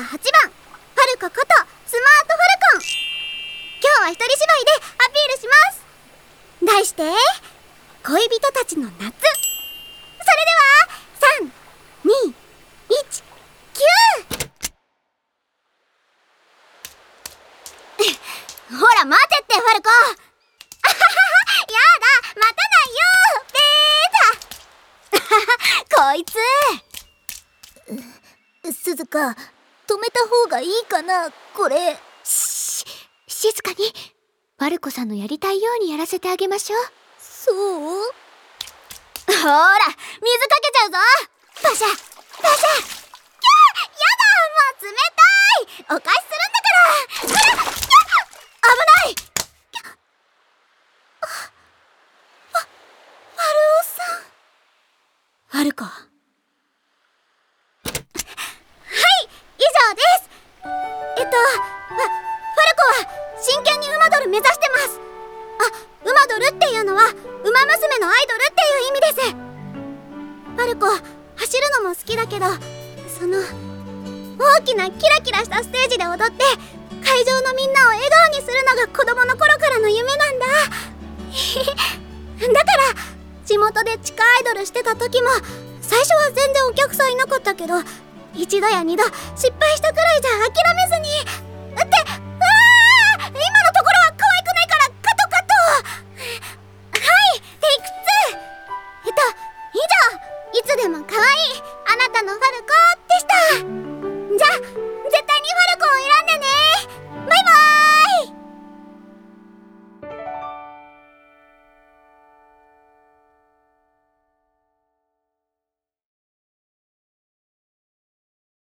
ー8番ファルコことスマートファルコン。今日は一人芝居でアピールします。題して恋人たちの夏。それでは321 ほら待てってファルコ。あははやだ待たないよベータ。こいつ。鈴鹿止めた方がいいかなこれ。し静かにワルコさんのやりたいようにやらせてあげましょうそうほら水かけちゃうぞパシャパシャキャーやだもう冷たいお返しするんだから危ないあファファルオさんファルコはい以上ですえっとファファルコは真剣に馬ドル目指してます。あ馬ドルっていうのは馬娘のアイドルっていう意味です。パルコ走るのも好きだけどその大きなキラキラしたステージで踊って会場のみんなを笑顔にするのが子供の頃からの夢なんだ。だから地元で地下アイドルしてた時も最初は全然お客さんいなかったけど一度や二度失敗したくらいじゃ諦めずにいつでも可愛いあなたのファルコ